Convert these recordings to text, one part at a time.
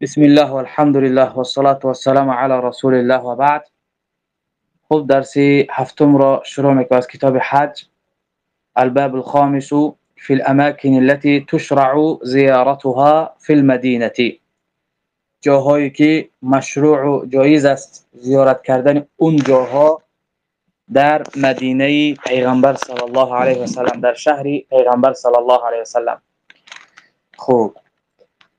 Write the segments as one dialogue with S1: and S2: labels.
S1: بسم الله والحمد لله والصلاة والسلام على رسول الله و بعد خوب درسی هفتم را شروع میکنم از کتاب حج. الباب الخامس في الاماكن التي تشرع زيارتها في المدينة جاهایی که مشروع و جایز است زیارت کردن اون جاها در مدینه پیغمبر صلی الله علیه و سلم در شهر پیغمبر صلی الله علیه و سلم. خوب.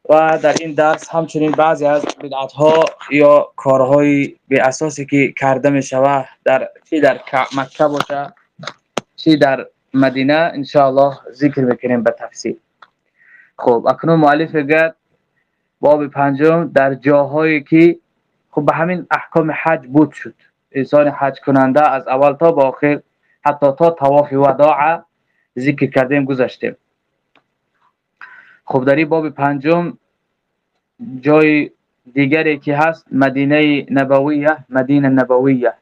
S1: و در این درس همچنین بعضی از بدعت ها یا کارهای به اساسی که کرده می شود در چی در مکه باشه چی در مدینه انشاءالله ذکر می‌کنیم به تفصیل. خب اکنون مؤلف گفت باب پنجم در جاهایی که خب به همین احکام حج بود شد. انسان حج کننده از اول تا با آخر حتی تا طواف وداع ذکر کردیم گذاشتیم خب در این باب پنجم جای دیگری که هست مدینه نبویه مدینه نبویه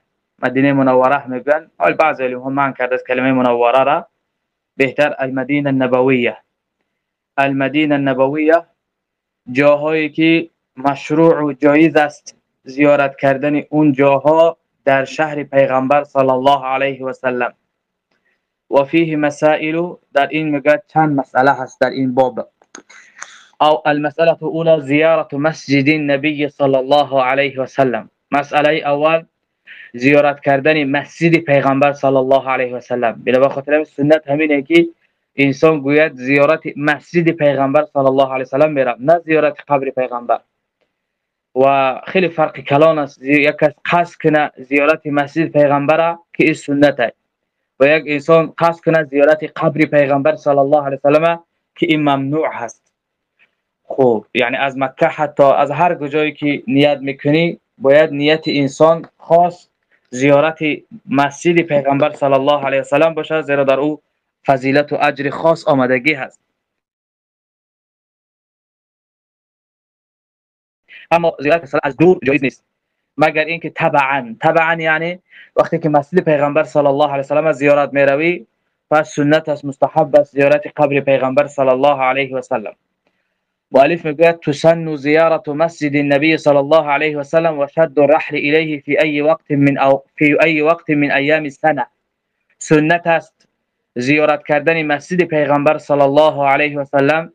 S1: مدینه منوره میگن. حال بعضی هم من کرده کلمه منوره را بهتر المدینه نبویه. المدینه نبویه جاهایی که مشروع و جایز است زیارت کردن اون جاها در شهر پیغمبر صلی الله علیه و سلم. و فيه مسائل در این میگه چند مسئله هست در این باب. أو المسألة الأولى زيارة مسجد النبي صلى الله عليه وسلم. مسألة أول زیارت کردن مسجد پیغمبر صلی الله علیه و سلم بلا خاطر سنت همینه که انسان گوید زیارت مسجد پیغمبر صلی الله علیه و سلم میره نه زیارت قبر پیغمبر. و خیلی فرق کلان است. یک قصد کنه زیارت مسجد پیغمبر که این سنت و یک انسان قصد کنه زیارت قبر پیغمبر صلی الله علیه و سلم که این ممنوع هست. خوب یعنی از مکه حتی از هر کجایی که نیت می‌کنی باید نیت انسان خاص زیارت مسجد پیغمبر صلی الله علیه و سلم باشه زیرا در او فضیلت و اجر خاص آمدگی هست. اما زیارت از دور جایز نیست. مگر اینکه تبعا تبعا یعنی وقتی که مسجد پیغمبر صلی الله علیه و سلم زیارت می‌روی پس سنت است مستحب است زیارت قبر پیغمبر صلی الله علیه و مؤلف میگوید تسن زیارت مسجد النبي صلی الله علیه و سلم و شد الرحل الیه فی ای وقت من أو فی ای وقت من ایام السنة. سنت است. زیارت کردن مسجد پیغمبر صلی الله علیه و سلم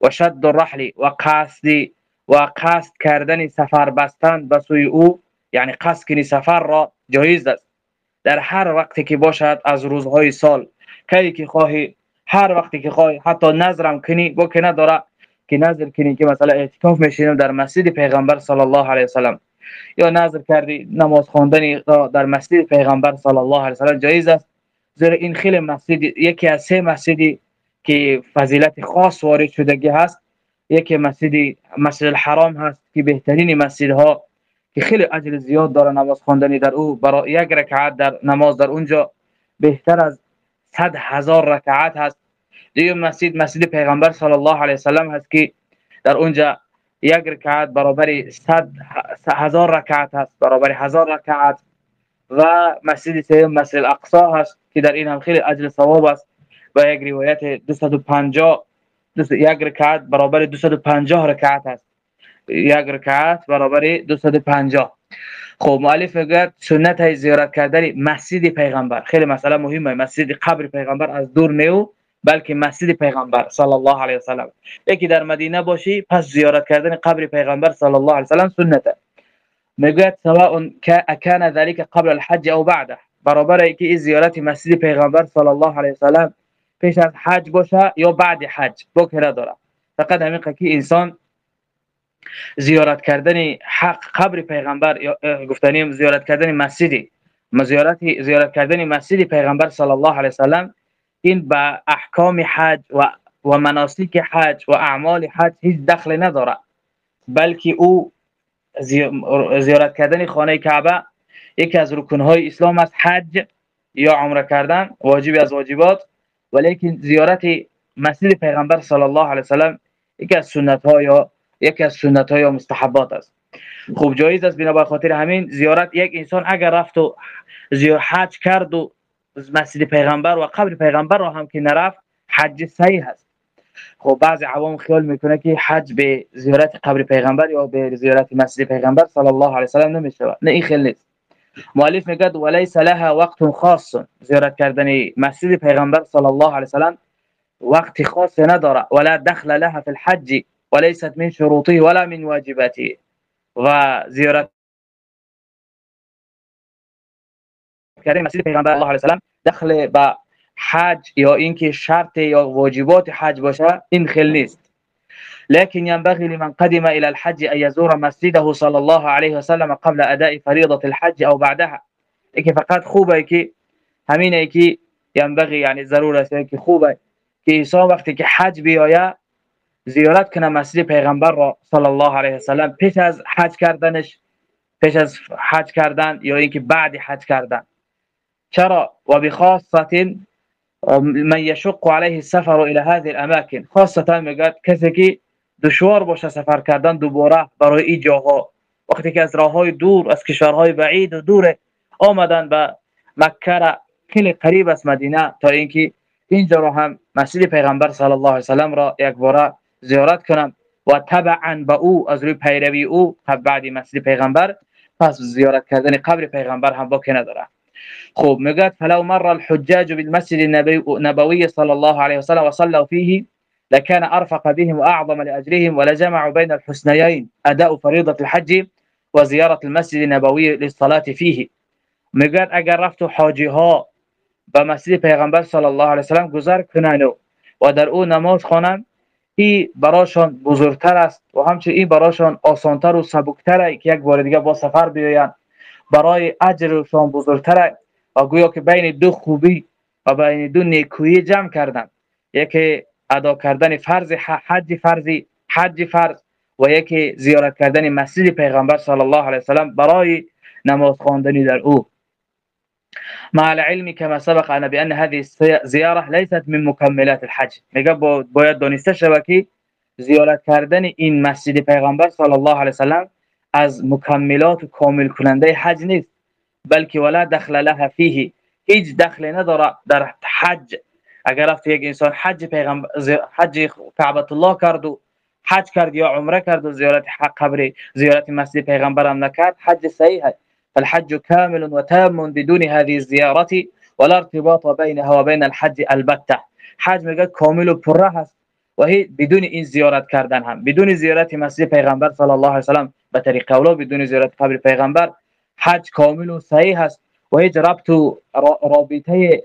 S1: و شد الرحل و قصد و قصد کردن سفر بستن به سوی أو یعنی قصد کنی سفر را جایز است. در هر وقتی که باشد از روزهای سال. کی که خواهی هر وقتی که خواهی حتی نظرم کنی بو که نداره. که نظر کنی که مثلا اعتکاف میشینم در مسجد پیغمبر صلی الله علیه وسلم یا نظر کردی نماز خواندن در مسجد پیغمبر صلی الله علیه وسلم جایز است. زیرا این خیلی مسجد یکی از سه مسجدی که فضیلت خاص وارد شدگی هست یکی مسجد مسجد الحرام هست که بهترین مسجدها که خیلی اجر زیاد داره نماز خواندن در او. برای یک رکعت در نماز در اونجا بهتر از صد هزار رکعت هست. دیگه مسجد مسجد پیغمبر صلی الله علیه و سلم هست که در اونجا یک رکعت برابر 100 هزار رکعت هست برابر هزار رکعت. و مسجد سوم مسجد الاقصا هست که در این هم خیلی اجر ثواب است. و یک روایت 250 یک رکعت برابر 250 رکعت هست. یک رکعت برابر 250 خب مؤلف میگه سنت زیارت کردن مسجد پیغمبر. خیلی مسئله مهمه. مسجد قبر پیغمبر از دور نیو بلکه مسجد پیغمبر صلی الله علیه و سلم. یکی در مدینه باشی پس زیارت کردن قبر پیغمبر صلی الله علیه و سلم سنته. می‌گوید سواء کان ذلك قبل الحج او بعده. برابر اینکه این زیارت مسجد پیغمبر صلی الله علیه و سلم پیش از حج باشه یا بعد حج بکره داره فقط همین که انسان زیارت کردن حق قبر پیغمبر یا گفتنیم زیارت کردن مسجدی زیارت زیارت کردن مسجد پیغمبر صلی الله علیه و سلم این به احکام حج و و مناسک حج و اعمال حج هیچ دخل نداره. بلکه او زیارت کردن خانه کعبه یکی از رکنهای اسلام است حج یا عمره کردن واجبی از واجبات. ولیکن زیارت مسجد پیغمبر صلی الله علیه وسلم یکی از سنت ها یا یکی از سنت ها یا مستحبات است. خوب جایز است. بنا خاطر همین زیارت یک انسان اگر رفت و زیارت حج کرد و مسجد پیغمبر و قبر پیغمبر را هم که نرفت حج صحیح هست خب بعضی عوام خیال می‌کنه که حج به زیارت قبر پیغمبر یا به زیارت مسجد پیغمبر صلی الله علیه و سلم نمیشه نه این خیلی نیست. مؤلف میگه وليس لها وقت خاص. زیارت کردن مسجد پیغمبر صلی الله علیه و وقت خاص نداره ولا دخل لها في الحج وليست من شروطه ولا من واجباته و زیارت کردن مسجد پیغمبر الله علیه و سلم دخل به حج یا اینکه شرط یا واجبات حج باشه این خیلی نیست. لكن ينبغي لمن قدم إلى الحج أن يزور مسجده صلى الله عليه وسلم قبل أداء فريضة الحج أو بعدها. لكن فقط خوبه که همینه که ينبغي يعني ضرور است که خوبه که انسان وقتی که حج بیایه زیارت کنه مسجد پیغمبر را صلی الله علیه وسلم. پیش از حج کردنش پیش از حج کردن یا اینکه بعد حج کردن. چرا و بخاصه من يشق عليه السفر الى هذه الاماكن خاصه میگه کسی که دشوار باشه سفر کردن دوباره برای این جاها. وقتی که از راه دور از کشورهای بعید و دور آمدن به مکه را خیلی قریب است مدینه تا اینکه اینجا را هم مسجد پیغمبر صلی الله علیه وسلم را یک بار زیارت کنم و تبعا به او از روی پیروی او بعد مسجد پیغمبر پس زیارت کردن قبر پیغمبر هم باقی نداره. خوب میگه فلو مر الحجاج بالمسجد النبوي صلى الله عليه وسلم وصلوا فيه لكان أرفق بهم وأعظم لاجرهم ولجمعوا بين الحسنيين أداء فريضة الحج وزيارة المسجد النبوي للصلاة فيه. میگه اگر رفت حاجی ها به مسجد پیغمبر صلی الله علیه وسلم گذر کنن و در أو نماز خوانند این براشان بزرگتر است و همچنین این براشان آسانتر و سبکتر که یک بار دیگه با سفر بیایند برای اجرشان بزرگتر و گویا که بین دو خوبی و بین دو نیکویی جمع کردن. یکی ادا کردن فرض حج فرضی حج فرض و یکی زیارت کردن مسجد پیغمبر صلی الله علیه وسلم برای نماز خواندن در او. مع العلم كما سبق انا بان هذه الزياره ليست من مكملات الحج. میگه باید دانسته شود که زیارت کردن این مسجد پیغمبر صلی الله علیه وسلم از مکملات و کامل کننده حج نیست بلکه ولا دخل لها فيه هیچ دخل نداره در حج. اگر رفت یک انسان حج پیغمبر حج کعبه الله کرد و حج کرد یا عمره کرد و زیارت حق قبر زیارت مسجد پیغمبر هم نکرد حج صحیح است فالحج كامل وتام بدون هذه الزيارة ولا ارتباط بينها وبين الحج البته. حج میگه کامل و پره هست و بدون این زیارت کردن هم. بدون زیارت مسجد پیغمبر صلی الله علیه وسلم به طریق اولا بدون زیارت قبر پیغمبر. حج کامل و صحیح است و هیچ ربط و رابطه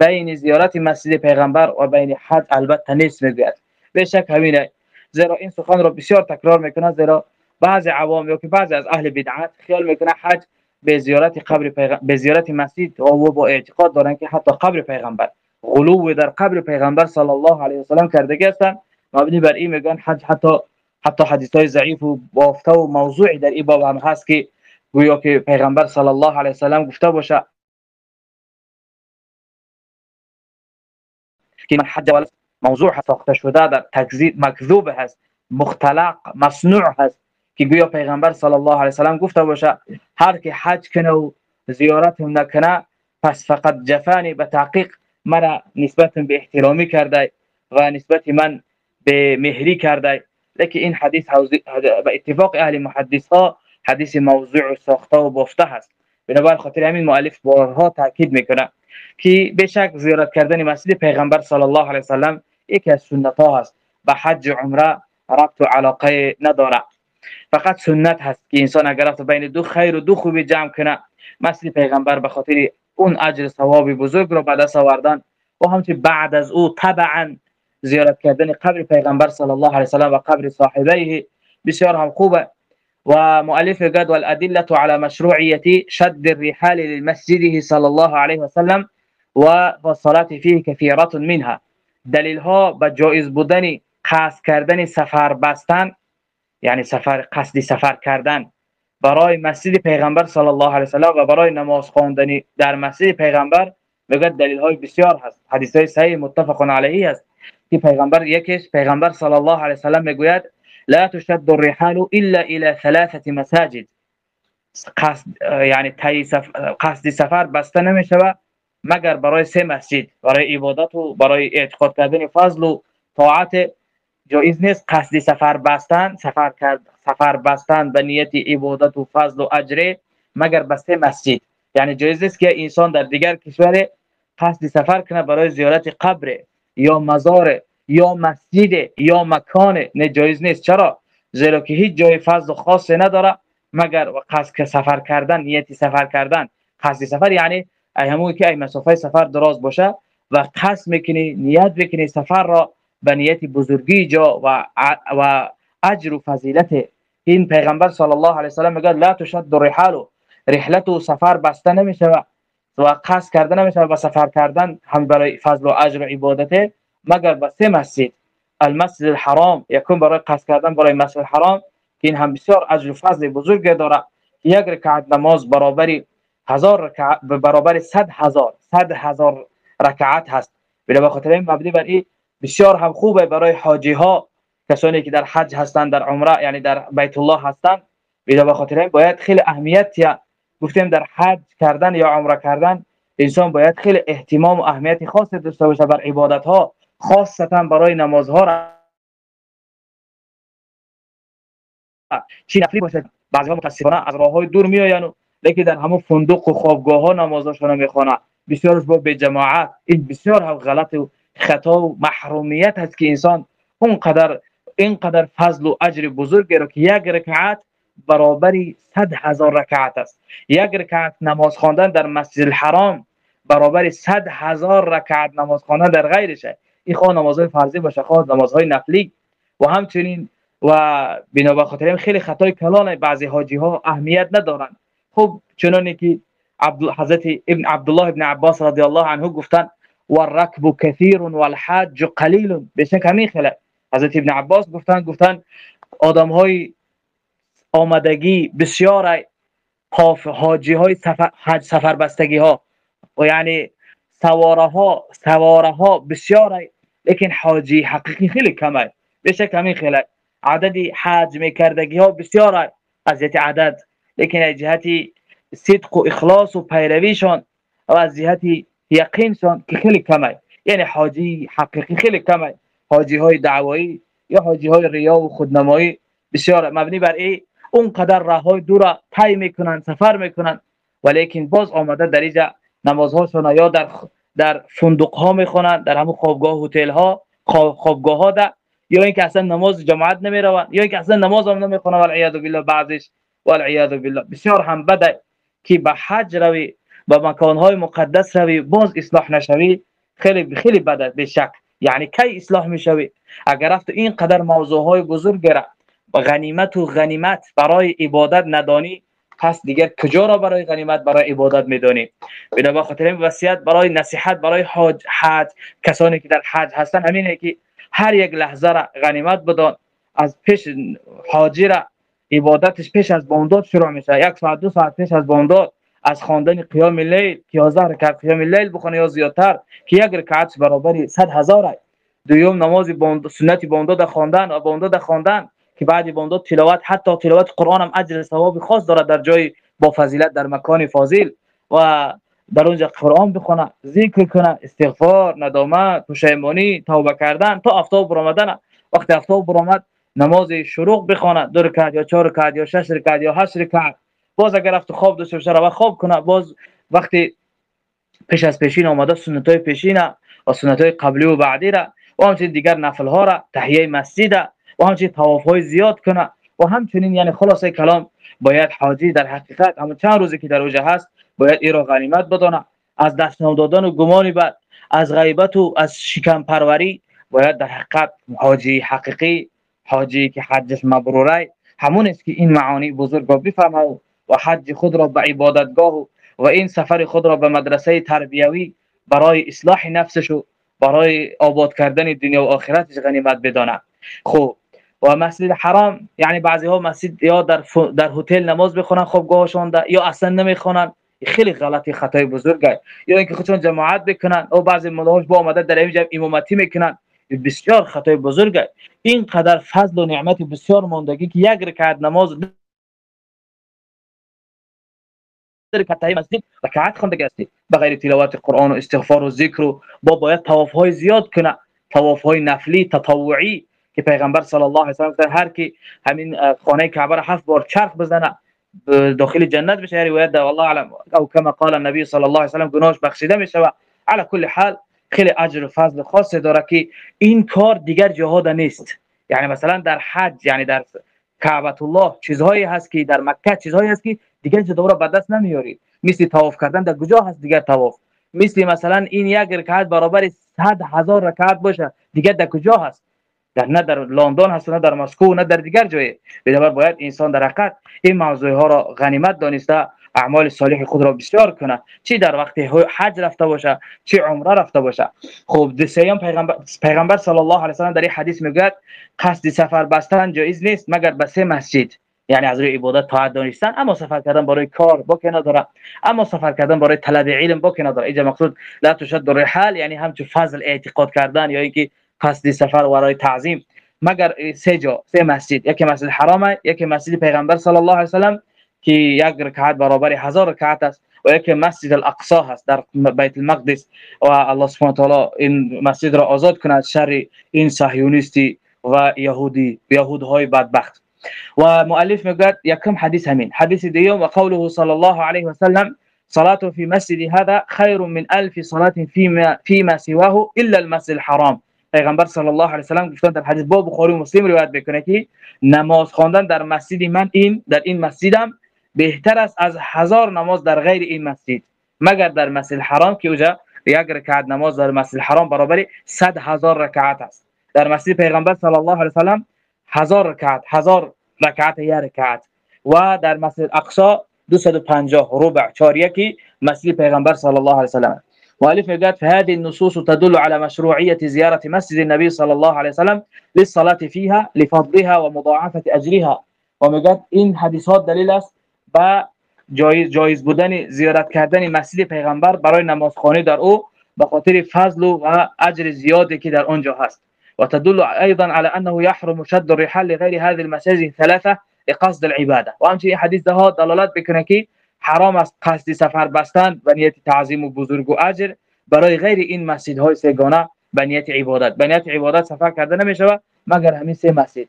S1: بین زیارت مسجد پیغمبر و بین حج البته نیست می‌گوید. به شک همینه. زیرا این سخن را بسیار تکرار می‌کنه زیرا بعض عوام یا که بعضی از اهل بدعت خیال می‌کنه حج به زیارت قبر پیغمبر به زیارت مسجد و با اعتقاد دارن که حتی قبر پیغمبر غلو در قبر پیغمبر صلی الله علیه و سلم کرده هستند مبنی بر این میگن حج حتی حتی حدیث های ضعیف و بافته و موضوعی در این باب هم هست که گویا که پیغمبر صلی الله علیه و سلم گفته باشه. که من حج موضوع ساخته شده در تکذیب مکذوب هست مختلق مصنوع هست که گویا پیغمبر صلی الله علیه و سلم گفته باشه هر که حج کنه و زیارت نکنه پس فقط جفانی به تحقیق مرا نسبت به احترامی کرده و نسبت من به مهری کرده. لیکن این حدیث به اتفاق اهل محدث ها حدیث موضوع و ساخته و بافته هست. بنابر خاطر همین مؤلف بارها تاکید می‌کنه که بشک زیارت کردن مسجد پیغمبر صلی الله علیه وسلم یکی از سنت ها هست. به حج و عمره ربط و علاقه نداره. فقط سنت هست که انسان اگر رفت بین دو خیر و دو خوبی جمع کنه مسجد پیغمبر به خاطر اون اجر ثواب بزرگ رو به دست آوردن و همچنین بعد از او طبعا زیارت کردن قبر پیغمبر صلی الله علیه وسلم و قبر صاحبه بسیار هم خوبه. و مؤلف والأدلة على مشروعيه شد الرحال للمسجده صلی الله علیه وسلم و فيه كثيره منها. دلیل ها به جایز بودن قصد کردن سفر بستن یعنی سفر قصدی سفر کردن برای مسجد پیغمبر صلی الله علیه وسلم و برای نماز خواندن در مسجد پیغمبر میگه دلیل های بسیار هست. حدیث های صحیح متفق علیه است. که پیغمبر یکیش پیغمبر صلی الله علیه وسلم می‌گوید لا تشد الرحال الا الى ثلاثه مساجد. قصد یعنی قصد سفر بسته نمیشه مگر برای سه مسجد برای عبادت و برای اعتقاد کردن فضل و طاعت. جایز نیست قصدی سفر بستن سفر کرد سفر بستن به نیت عبادت و فضل و اجر مگر بسته مسجد. یعنی جایز است که انسان در دیگر کشور قصد سفر کنه برای زیارت قبر. یا مزار یا مسجد یا مکان نه جایز نیست. چرا؟ زیرا که هیچ جای فضل خاصی نداره مگر قصد سفر کردن نیتی سفر کردن. قصد سفر یعنی همون که ای مسافه سفر دراز باشه و قصد می‌کنی نیت بکنی سفر را به نیت بزرگی جا و و اجر و فضیلت. این پیغمبر صلی الله علیه و سلم میگه لا تشد الرحال رحلت و سفر بسته نمیشه و قصد کردن نمیشه و سفر کردن هم برای فضل و اجر و عبادت مگر به سه مسجد المسجد الحرام یکم برای قصد کردن برای مسجد الحرام که این هم بسیار اجر و فضل بزرگ داره. یک رکعت نماز برابری هزار رکعت برابر صد هزار صد هزار رکعت هست. به خاطر این مبنی بر این بسیار هم خوبه برای حاجی ها کسانی که در حج هستند در عمره یعنی در بیت الله هستند به خاطر این باید خیلی اهمیت گفتیم در حج کردن یا عمره کردن انسان باید خیلی اهتمام و اهمیت خاص داشته باشه بر عبادت ها خاصتا برای نمازها را. چی نفلی باشه بعضی ها متاسفانه از راه های دور میآیند لیکن در همون فندق و خوابگاه ها نمازشون می‌خوانه بسیارش با به جماعت این بسیار هم غلط و خطا و محرومیت هست که انسان اونقدر اینقدر فضل و اجر بزرگی را که یک رکعت برابری صد هزار رکعت است. یک رکعت نماز خواندن در مسجد الحرام برابر صد هزار رکعت نماز خواندن در غیرش این خواه نمازهای فرضی باشه خواه نمازهای نفلی و همچنین و بنا به خاطر خیلی خطای کلان بعضی حاجی ها اهمیت ندارن. خب چنانی که حضرت ابن عبدالله ابن عباس رضی الله عنه گفتن والركب كثير والحاج قلیل. بشک همین خیلی حضرت ابن عباس گفتن گفتن آدم های آمدگی بسیار حاجی های سفر حج سفر بستگی ها و یعنی سواره ها سواره ها بسیار لیکن حاجی حقیقی خیلی کمه بشک همین خیلی. عددی حج میکردگی ها بسیار از جهت عدد. لیکن از جهت صدق و اخلاص و پیرویشان و از جهت یقینشان که خیلی کمه یعنی حاجی حقیقی خیلی کمه حاجی های دعوایی یا حاجی های ریا و خودنمایی بسیار مبنی بر این اونقدر راه های دور طی می‌کنن سفر می‌کنن. ولیکن باز آمده در اینجا نمازهاشون یا در در فندق ها می‌خونن در همون خوابگاه هتل ها خوابگاه ها ده یا اینکه اصلا نماز جماعت نمیرون یا اینکه اصلا نماز هم نمی‌خونن والعیاذ بالله بعضش والعیاذ بالله. بسیار هم بده که به حج روی به مکان های مقدس روی باز اصلاح نشوی خیلی خیلی بده به شک یعنی کی اصلاح می‌شوی؟ اگر رفت این قدر موضوع های بزرگ را غنیمت و غنیمت برای عبادت ندانی پس دیگر کجا را برای غنیمت برای عبادت میدانی؟ به خاطر این وصیت برای نصیحت برای حج حج کسانی که در حج هستن همینه که هر یک لحظه را غنیمت بدان از پیش حاجی را عبادتش پیش از بامداد شروع میشه. یک ساعت دو ساعت پیش از بامداد از خواندن قیام لیل که 11 رکعت قیام لیل بخونه یا زیادتر که یک رکعت برابر 100 هزار دوم نماز بامداد سنت بامداد خواندن و بامداد خواندن که بعد بامداد تلاوت حتی تلاوت قرآن هم اجر ثواب خاص داره در جای با فضیلت در مکان فاضل و در اونجا قرآن بخونه ذکر کنه استغفار ندامت پشیمانی توبه کردن تا افتاب برآمدن وقتی افتاب برآمد نماز شروق بخونه دو رکعت یا چهار رکعت یا شش رکعت یا هشت رکعت. باز اگر رفت خواب داشته باشه و خواب کنه. باز وقتی پیش از پیشین آمده سنت های پیشین و سنت های قبلی و بعدی را و همچنین دیگر نفل ها را تحیه مسجد و همچنین طواف های زیاد کنه. و همچنین یعنی خلاصه کلام باید حاجی در حقیقت همون چند روزی که در اوجه هست باید ای را غنیمت بدانه. از دست دادن و گمانی بعد از غیبت و از شکم پروری باید در حقیقت حاجی حقیقی حاجی که حجش مبروره همون است که این معانی بزرگ را بفهمه و حج خود را به عبادتگاه و این سفر خود را به مدرسه تربیوی برای اصلاح نفسش و برای آباد کردن دنیا و آخرتش غنیمت بدانه. خب و مسجد حرام یعنی بعضی ها مسجد یا در در هتل نماز بخونن خوابگاهشون یا اصلا نمی‌خونن. خیلی غلطی خطای بزرگه یا اینکه خودشون جماعت بکنن او بعضی ملاحظ با آمده در اینجا امامتی می‌کنن. بسیار خطای بزرگه این قدر فضل و نعمت بسیار موندگی که یک رکعت نماز در کتای مسجد رکعت خوندگی است بغیر تلاوت قرآن و استغفار و ذکر و با باید طواف های زیاد کنه. طواف های نفلی تطوعی که پیغمبر صلی الله علیه و هر کی همین خانه کعبه را هفت بار چرخ بزنه داخل جنت بشه. روایت ده والله علم او کما قال النبی صلی الله علیه و گناهش بخشیده میشه و علی کل حال خیلی اجر و فضل خاصی داره که این کار دیگر جهاد نیست. یعنی مثلا در حج یعنی در کعبه الله چیزهایی هست که در مکه چیزهایی هست که دیگر دوباره به دست نمیاری مثل طواف کردن در کجا هست دیگر طواف؟ مثل مثلا این یک رکعت برابر 100 هزار رکعت باشه دیگر در کجا هست؟ نه در لندن هست نه در مسکو نه در دیگر جای بنابر باید انسان در حقیقت این موضوع ها را غنیمت دانسته اعمال صالح خود را بسیار کنه. چی در وقت حج رفته باشه؟ چی عمره رفته باشه؟ خب سیام پیغمبر پیغمبر صلی الله علیه و در این حدیث میگه قصد سفر بستن جایز نیست مگر به سه مسجد. یعنی از روی عبادت طاعت دانستن اما سفر کردن برای کار با که نداره. اما سفر کردن برای طلب علم با که نداره. اینجا مقصود لا تشد الرحال یعنی همچون فضل اعتقاد کردن یا اینکه قصد سفر برای تعظیم. مگر سه جا سه مسجد. یکی مسجد حرام یکی مسجد پیغمبر صلی الله علیه و که یک رکعت برابر هزار رکعت است و یکی مسجد الاقصی هست در بیت المقدس و الله سبحانه تعالی این مسجد را آزاد از شر این صهیونیستی و یهودی یهودهای بدبخت. و مؤلف میگه یکم حدیث همین. حدیث دیوم و قوله صلی الله علیه و سلم صلاة في مسجد هذا خير من ألف صلاة فيما, فيما سواه إلا المسجد الحرام. پیغمبر صلی الله علیه و سلم گفتن در حدیث با بخاری و مسلم روایت می‌کنه که نماز خواندن در مسجد من این در این مسجدم بهتر است از هزار نماز در غیر این مسجد. مگر در مسجد حرام که اوجا یک رکعت نماز در مسجد حرام برابر 100 هزار رکعت است. در مسجد پیغمبر صلی الله علیه و سلم هزار رکعت هزار رکعت یک رکعت. و در مسجد اقصا 250 ربع چهار یکی مسجد پیغمبر صلی الله علیه و سلم مؤلف میگه فهذه النصوص تدل على مشروعية زيارة مسجد النبي صلى الله عليه وسلم للصلاة فيها لفضلها ومضاعفة أجرها. و این حدیثات دلیل است. به جایز جایز بودن زیارت کردن مسجد پیغمبر برای نمازخوانی در أو به خاطر فضل و اجر زیادی که در آنجا هست. و تدل أيضا على انه يحرم شد الرحال لغير هذه المساجد الثلاثه لقصد العبادة. و همچنین حدیث ده دلالت بکنه که حرام است قصد سفر بستن و نیت تعظیم و بزرگ و اجر برای غیر این مسجد های سگانه به نیت عبادت. به نیت عبادت سفر کرده نمیشه مگر همین سه مسجد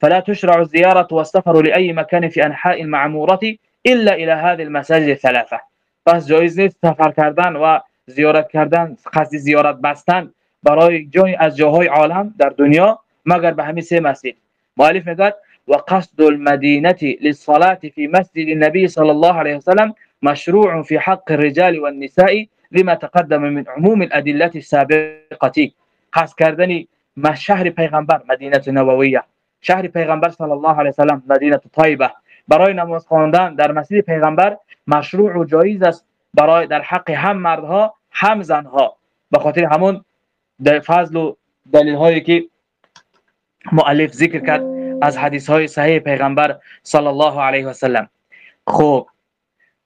S1: فلا تشرع الزيارة والسفر لأي مكان في أنحاء المعمورة إلا إلى هذه المساجد الثلاثة. پس جایز نیست سفر کردن و زیارت کردن قصد زیارت بستن برای جای از جاهای عالم در دنیا مگر به همین سه مسجد مؤلف میگه وقصد المدينة للصلاة في مسجد النبي صلى الله عليه وسلم مشروع في حق الرجال والنساء لما تقدم من عموم الأدلة السابقة. قصد کردن شهر پیغمبر مدینه نبویه شهر پیغمبر صلی الله علیه وسلم مدینه طیبه برای نماز خواندن در مسجد پیغمبر مشروع و جایز است. برای در حق هم مردها هم زنها. به خاطر همون فضل و دلیل هایی که مؤلف ذکر کرد. از حدیث های صحیح پیغمبر صلی الله علیه و سلم خوب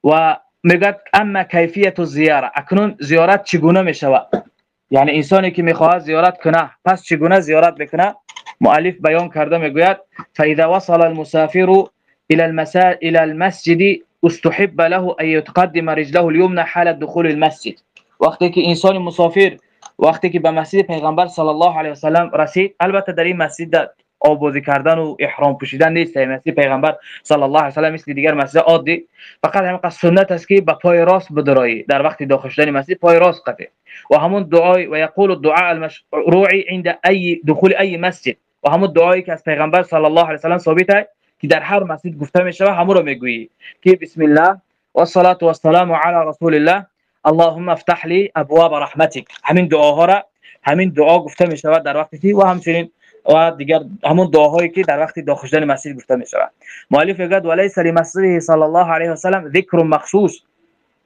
S1: و میگه اما کیفیت زیاره اکنون زیارت چگونه میشود؟ یعنی انسانی که میخواهد زیارت کنه پس چگونه زیارت بکنه مؤلف بیان کرده میگوید فاذا وصل المسافر إلى المسا إلى المسجد استحب له ان يتقدم رجله اليمنى حال دخول المسجد. وقتی که انسان مسافر وقتی که به مسجد پیغمبر صلی الله علیه و سلم رسید البته در این مسجد آبوزی کردن و احرام پوشیدن نیست. مسجد پیغمبر صلی الله علیه و سلم مثل دیگر مسجد عادی. فقط همین سنت است که به پای راست بدرایی. در وقت داخل شدن مسجد پای راست قطع. و همون دعای و یقول الدعاء المشروع عند ای دخول ای مسجد. و همون دعایی که از پیغمبر صلی الله علیه و سلم ثابته که در هر مسجد گفته میشه همون رو می‌گویی که بسم الله و الصلاه و السلام علی رسول الله. اللهم افتح لي ابواب رحمتك. همین دعاها را همین دعا گفته می شود در وقتی و همچنین و دیگر همون دعاهایی که در وقتی داخل شدن مسجد گفته می شود مؤلف میگه ولیس لمسجد صلی الله علیه و سلم ذکر مخصوص.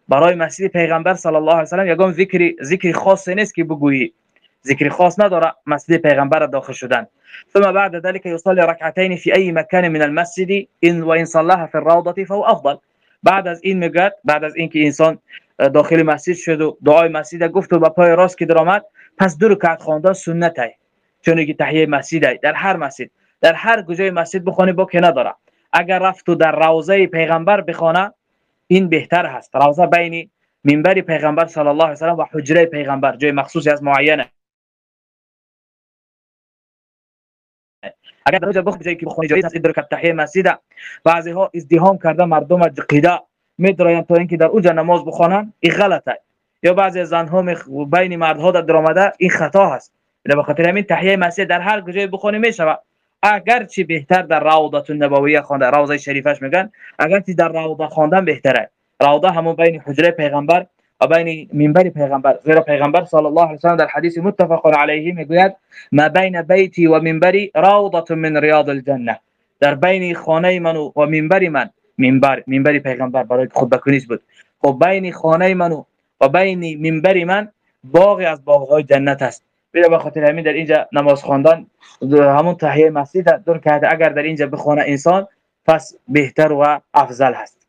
S1: برای مسجد پیغمبر صلی الله علیه و سلم یگان ذکری ذکر خاص نیست که بگویی. ذکر خاص نداره مسجد پیغمبر داخل شدن. ثم بعد ذلك يصلي ركعتين في اي مكان من المسجد ان وان صلاها في الروضه فهو افضل. بعد از این میگه بعد از اینکه انسان داخل مسجد شد و دعای مسجد گفت و به پای راست که درآمد پس دو رکعت خواندن سنت ای چون که تحیه مسجد در هر مسجد در هر گوشه مسجد بخونی با که نداره اگر رفت و در روضه پیغمبر بخونه این بهتر هست. روضه بین منبر پیغمبر صلی الله علیه و و حجره پیغمبر جای مخصوصی از معینه. اگر در اونجا بخوام جایی که بخونی جایز هست ادراک تحیه مسجد بعضی ها ازدحام کرده مردم قیدا میدراین تا اینکه در اونجا نماز بخوانن این غلطه. یا بعضی زن ها بین مردها در درآمده این خطا هست. به خاطر همین تحیه مسجد در هر جای بخونی می‌شود. اگر چی بهتر در روضه النبویه خوانده روضه شریفش میگن اگر چی در روضه خواندن بهتره. روضه همون بین حجره پیغمبر و بین منبر پیغمبر. زیرا پیغمبر صلی الله علیه و سلم در حدیث متفق علیه می‌گوید ما بین بیتی و منبری روضه من ریاض الجنه در بین خانه من و منبر من منبر منبر پیغمبر برای خطبه کنیش بود. خب بین خانه من و بین منبر من باغی از باغهای جنت است. بلا به خاطر همین در اینجا نماز خواندن همون تحیه مسجد در کرده اگر در اینجا بخونه انسان پس بهتر و افضل هست.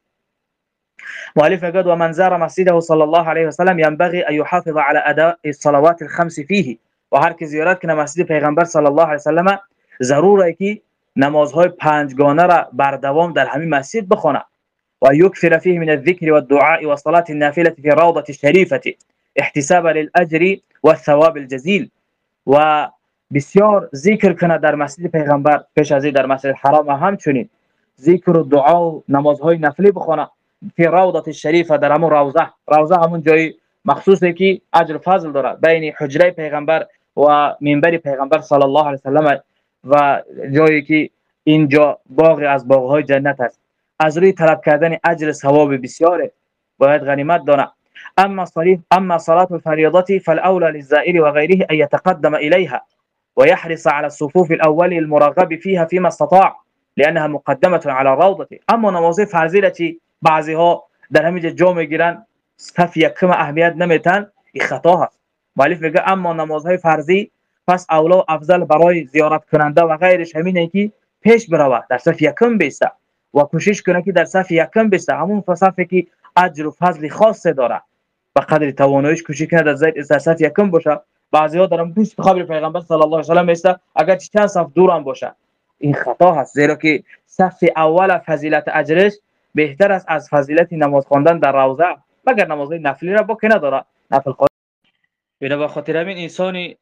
S1: مؤلف قد ومن زار مسجده صلى الله عليه وسلم ينبغي ان يحافظ على اداء الصلوات الخمس فيه و هر کی زیارت کنه مسجد پیغمبر صلی الله علیه وسلم ضروره که نمازهای پنجگانه را بر دوام در همین مسجد بخونه. و یکثر فيه من الذكر والدعاء والصلاه النافله في روضه الشريفه احتسابا للاجر والثواب الجزيل. و بسیار ذکر کنه در مسجد پیغمبر پیش از در مسجد حرام همچنین. ذکر و دعا و نمازهای نفلی بخونه. فی روضه الشریفه در همون روضه. روضه همون جای مخصوصی که اجر فضل داره. بین حجره پیغمبر و منبر پیغمبر صلی الله علیه وسلم و جایی که اینجا باغ از باغهای جنت است. از روی طلب کردن اجر ثواب بسیاره. باید غنیمت دانه. أما صلیح أما صلاة الفريضة فالأولى للزائر وغيره أن يتقدم إليها ويحرص على الصفوف الأول المرغب فيها فيما استطاع لأنها مقدمة على الروضه أما نماز فرضی را بعضی ها در همینجا جا میگیرن صف یکم اهمیت نمیتن این أما نمازهای فرضی پس اولا و أفضل برای زیارت کننده و غیرش همینه که پیش بروه در صف یکم بیسته و کوشش کنه که در صف یکم بیسته همون صفی که أجر و فضل خاص داره به قدر تواناییش کنه در زید در صف یکم باشه. بعضی ها دارن پشت قبر پیغمبر صلی الله علیه و سلم بیسته اگر چند صف دور هم باشه. این خطا هست. زیرا که صف اول فضیلت اجرش بهتر است از فضیلت نماز خواندن در روزه مگر نمازهای نفلی را با نداره؟ نفل خواندن به خاطر همین انسانی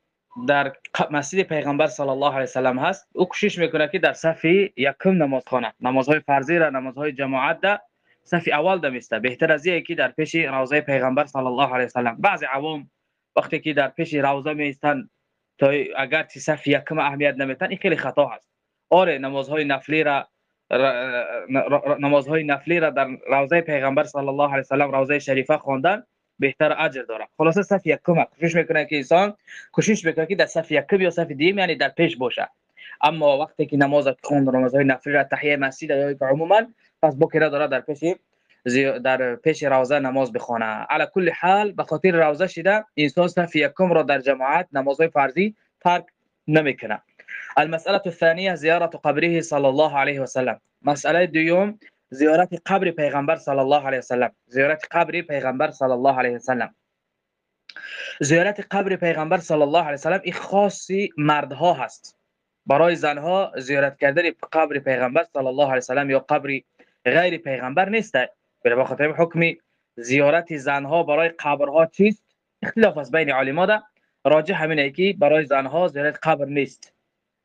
S1: در مسجد پیغمبر صلی الله علیه وسلم هست. او کوشش می‌کنه که در صف یکم نماز خواند. نمازهای فرضی را نمازهای جماعت ده صف اول دمیسته. بهتر از که در پیش روضه پیغمبر صلی الله علیه وسلم بعضی عوام وقتی که در پیش روضه میستن تا اگر صف یکم اهمیت نمیتن این خیلی خطا هست. آره نمازهای نفلی را نمازهای نفلی را در روضه پیغمبر صلی الله علیه و سلم روضه شریفه خواندن بهتر اجر داره خلاصه صف یکم کوشش می‌کنه که انسان کوشش بکنه که در صف یکم یا صف دیم یعنی در پیش باشه. اما وقتی که نماز خوند نمازهای نفلی را تحیه مسجد یا عموما پس بکره داره در پیش در پیش روضه نماز بخونه. علی کل حال به خاطر روضه شده انسان صف یکم را در جماعت نمازهای فرضی ترک نمی‌کنه. المسألة الثانية زيارة قبره صلى الله عليه وسلم مسألة دوم زيارة قبر پیغمبر صلى الله عليه وسلم زيارة قبر پیغمبر صلى الله عليه وسلم زیارت قبر پیغمبر صلی الله علیه وسلم این خاصی مردها هست. برای زنها زیارت کردن قبر پیغمبر صلی الله علیه وسلم یا قبر غیر پیغمبر نیست. به خاطر حکم زیارت زنها برای قبرها چیست؟ اختلاف است بین علما راجح همینه که برای زنها زیارت قبر نیست.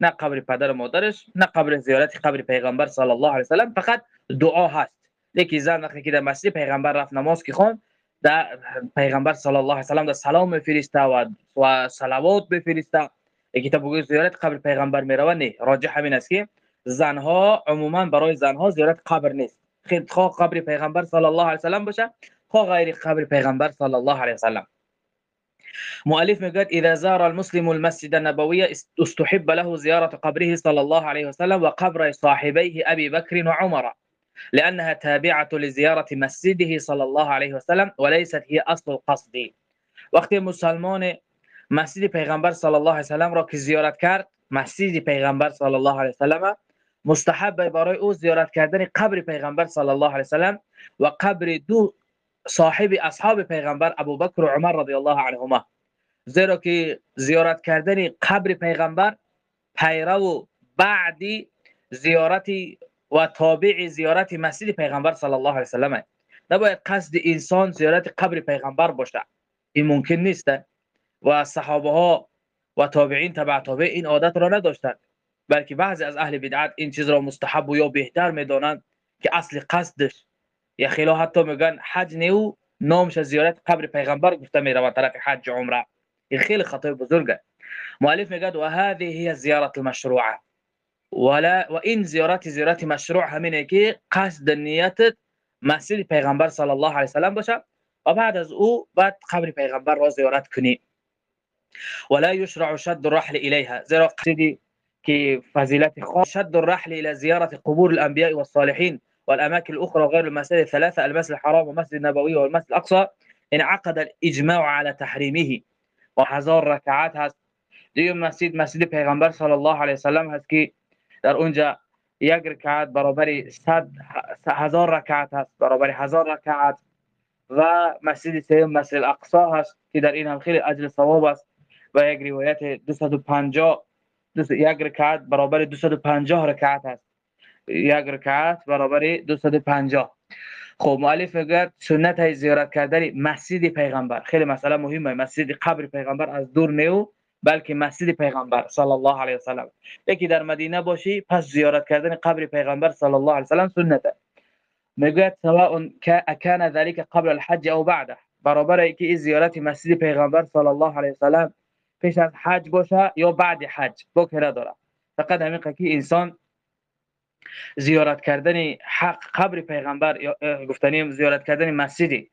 S1: نه قبر پدر و مادرش نه قبر زیارت قبر پیغمبر صلی الله علیه وسلم فقط دعا هست. یکی زن وقتی که در مسجد پیغمبر رفت نماز که خوند در پیغمبر صلی الله علیه وسلم در سلام میفرسته و و صلوات بفرسته. یکی تا بگوی زیارت قبر پیغمبر می‌روه نه راجح همین است که زنها عموما برای زنها زیارت قبر نیست. خیلی خواه قبر پیغمبر صلی الله علیه وسلم باشه خواه غیر قبر پیغمبر صلی الله علیه وسلم. مؤلف می‌گوید اذا زار المسلم المسجد النبوي استحب له زيارة قبره صلى الله عليه وسلم وقبر صاحبيه أبي بكر وعمر لأنها تابعة لزيارة مسجده صلى الله عليه وسلم وليست هي أصل القصد وقت مسلمان مسجد پیغمبر صلی الله علیه وسلم را که زیارت کرد مسجد پیغمبر صلی الله علیه وسلم مستحب برای او زیارت کردن قبر پیغمبر صلی الله علیه وسلم و قبر دو صاحب اصحاب پیغمبر ابوبکر و عمر رضی الله عنهما. زیرا که زیارت کردن قبر پیغمبر پیرو بعدی زیارتی و تابع زیارت مسجد پیغمبر صلی الله علیه وسلم نباید قصد انسان زیارت قبر پیغمبر باشه. این ممکن نیست. و صحابه ها و تابعین تبع تابع این عادت را نداشتند. بلکه بعضی از اهل بدعت این چیز را مستحب و یا بهتر می‌دانند که اصل قصدش. یا خیلی حتی میگن حج نیو نامش از زیارت قبر پیغمبر گفته میره و طرف حج عمره. این خیلی خطای بزرگه. مؤلف میگه و هذه هي زیارت المشروعه. ولا و این زیارت زیارت مشروع همینه که قصد نیتت مسجد پیغمبر صلی الله علیه وسلم باشه و بعد از او بعد قبر پیغمبر را زیارت کنی. ولا يشرع شد الرحل اليها زیرا قصدی خاص شد الرحل إلى زیارت قبور الانبیاء والصالحین والأماكن الأخرى غير المساجد الثلاثة المسجد الحرام والمسجد النبوي والمسجد الأقصى انعقد الإجماع على تحريمه. وهزار ركعات هست دیگه مسجد مسجد پیغمبر صلی الله علیه وسلم. هست که در اونجا یک رکعت برابر 100 هزار رکعت هست برابر هزار رکعت. و مسجد سوم مسجد الاقصا هست که در این هم خیلی اجر ثواب است. و یک روایت 250 یک رکعت برابر 250 رکعت هست. یک رکعت برابر 250 خب مؤلف میگه سنت های زیارت کردن مسجد پیغمبر. خیلی مسئله مهمه. مسجد قبر پیغمبر از دور نیو بلکه مسجد پیغمبر صلی الله علیه و سلم. یکی در مدینه باشی پس زیارت کردن قبر پیغمبر صلی الله علیه و سلم سنته. میگه سواء کان ذلك قبل الحج او بعده. برابر که زیارت مسجد پیغمبر صلی الله علیه و سلم پیش از حج باشه یا بعد حج بکنه داره. فقط همین که انسان زیارت کردن حق قبر پیغمبر یا گفتنیم زیارت کردن مسجدی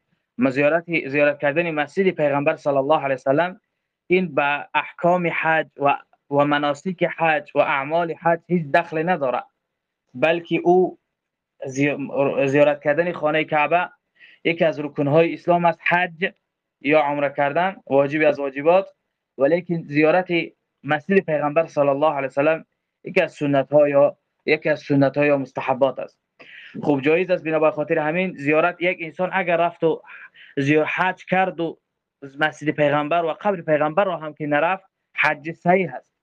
S1: زیارت زیارت کردن مسجد پیغمبر صلی الله علیه وسلم این به احکام حج و و مناسک حج و اعمال حج هیچ دخل نداره. بلکه او زیارت کردن خانه کعبه یکی از رکنهای اسلام است حج یا عمره کردن واجبی از واجبات. ولیکن زیارت مسجد پیغمبر صلی الله علیه وسلم یکی از سنت ها یا یکی از سنت های مستحبات است. خوب جایز است بنا خاطر همین زیارت یک انسان اگر رفت و زیارت حج کرد و مسجد پیغمبر و قبر پیغمبر رو هم که نرفت حج صحیح است.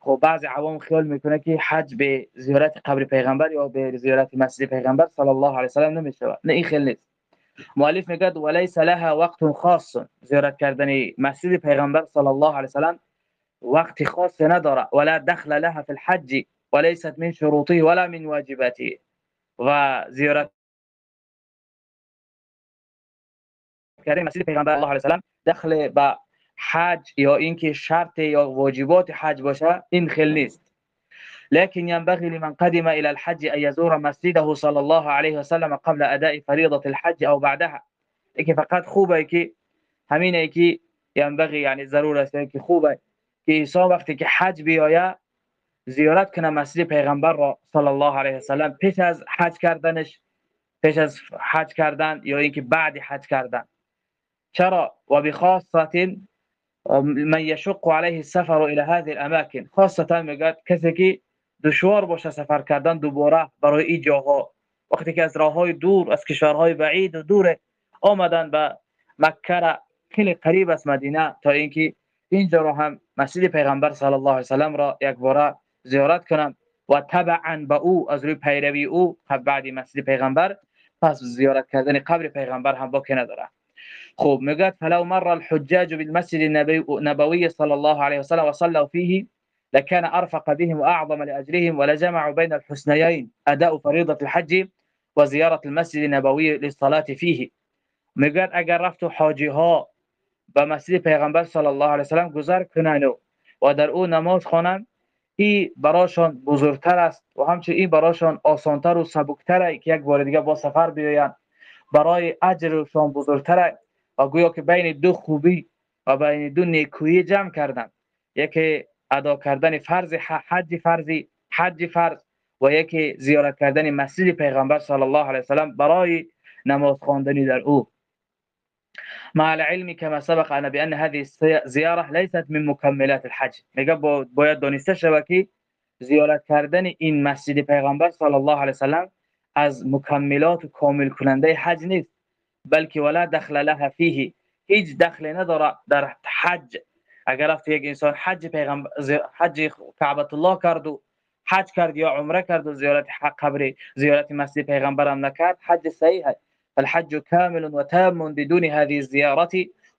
S1: خب بعض عوام خیال می‌کنه که حج به زیارت قبر پیغمبر یا به زیارت مسجد پیغمبر صلی الله علیه و سلم نمیشه نه این خیلی نیست. مؤلف میگه وليس لها وقت خاص. زیارت کردن مسجد پیغمبر صلی الله علیه و سلم وقت خاص نداره ولا دخل لها في الحج وليست من شروطه ولا من واجباته و زیارت کردن مسجد پیغمبر الله علیه وسلم دخل به حج یا اینکه شرط یا واجبات حج باشه این خیلی نیست. لكن ينبغي لمن قدم إلى الحج أن يزور مسجده صلى الله عليه وسلم قبل أداء فريضة الحج أو بعدها. که فقط خوبة که همینه که ينبغي یعنی ضرور است که خوبه که انسان وقتی حج بیایه زیارت کنه مسجد پیغمبر را صلی الله علیه و سلم پیش از حج کردنش پیش از حج کردن یا اینکه بعد حج کردن. چرا؟ و بخاصه من يشق عليه السفر إلى هذه الأماكن. خاصه میگه کسی که دشوار باشه سفر کردن دوباره برای این جاها. وقتی که از راه های دور از کشورهای بعید و دور آمدن به مکه خیلی قریب است مدینه تا اینکه اینجا رو هم مسجد پیغمبر صلی الله علیه و سلم را یک بار زیارت کنم و تبعا به او از روی پیروی او بعد مسجد پیغمبر پس زیارت کردن قبر پیغمبر هم باقی نداره. خب میگه فلو مر الحجاج بالمسجد النبوي صلى الله عليه وسلم وصلوا فيه لكان أرفق بهم وأعظم لاجرهم ولجمعوا بين الحسنيين أداء فريضة الحج وزيارة المسجد النبوي للصلاة فيه. میگه اگر رفت حاجی ها به پیغمبر الله علیه وسلم گذر کنند و در أو نماز خوانند این براشان بزرگتر است و همچنین این براشان آسانتر و سبکتر که یک بار دیگه با سفر بیایند برای اجرشان بزرگتر و گویا که بین دو خوبی و بین دو نیکویی جمع کردن. یکی ادا کردن فرض حج فرضی حج فرض و یکی زیارت کردن مسجد پیغمبر صلی الله علیه وسلم برای نماز خواندن در او. مع العلم كما سبق انا بان هذه الزياره ليست من مكملات الحج. میگه باید دانسته شود که زیارت کردن این مسجد پیغمبر صلی الله علیه وسلم از مکملات و کامل کننده حج نیست بلکه ولا دخل لها فيه هیچ دخل نداره در حج اگر رفت یک انسان حج پیغمبر حج کعبه الله کرد و حج کرد یا عمره کرد و زیارت قبر زیارت مسجد پیغمبر هم نکرد حج صحیح الحج كامل وتام بدون هذه الزياره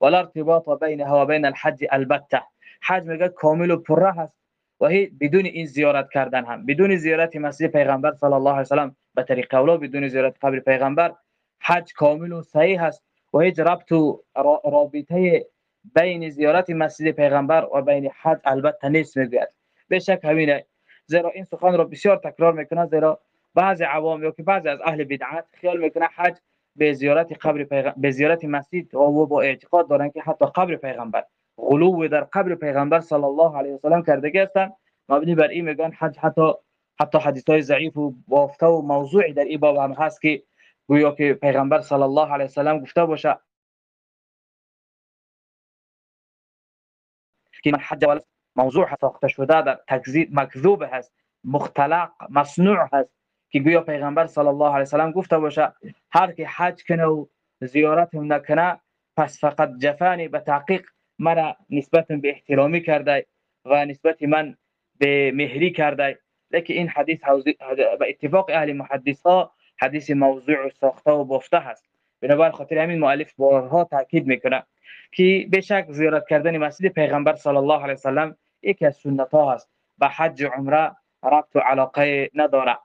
S1: ولا ارتباط بينها وبين الحج البته حج میگه کامل و پره هست و بدون این زیارت کردن هم. بدون زیارت مسجد پیغمبر صلی الله علیه و سلام به طریق اولا بدون زیارت قبر پیغمبر حج کامل و صحیح است. و هیچ ربط و رابطه بین زیارت مسجد پیغمبر و بین حج البته نیست می‌گوید به شک همینه. زیرا این سخن را بسیار تکرار می‌کنه زیرا بعض عوام یا که بعضی از اهل بدعت خیال می‌کنه حج به زیارت قبر پیغمبر به زیارت مسجد و با اعتقاد دارن که حتی قبر پیغمبر. غلو در قبر پیغمبر صلی الله علیه و کرده هستند مبنی بر این میگن حج حتی حتی حدیث های ضعیف و بافته و موضوعی در این باب هم هست که گویا که پیغمبر صلی الله علیه و سلم گفته باشه. که من حج موضوع ساخته شده در تکذیب مکذوب هست. مختلق مصنوع هست. که گویا پیغمبر صلی الله علیه و سلم گفته باشه هر کی حج کنه و زیارت نکنه پس فقط جفانی به تحقیق مرا نسبت به احترامی کرده و نسبت من به مهری کرده. لیکن این حدیث به اتفاق اهل محدث ها حدیث موضوع ساخته و بافته هست. بنابر خاطر همین مؤلف بارها تاکید می‌کنه که بشک زیارت کردن مسجد پیغمبر صلی الله علیه وسلم یکی از سنت ها هست به حج عمره ربط و علاقه نداره.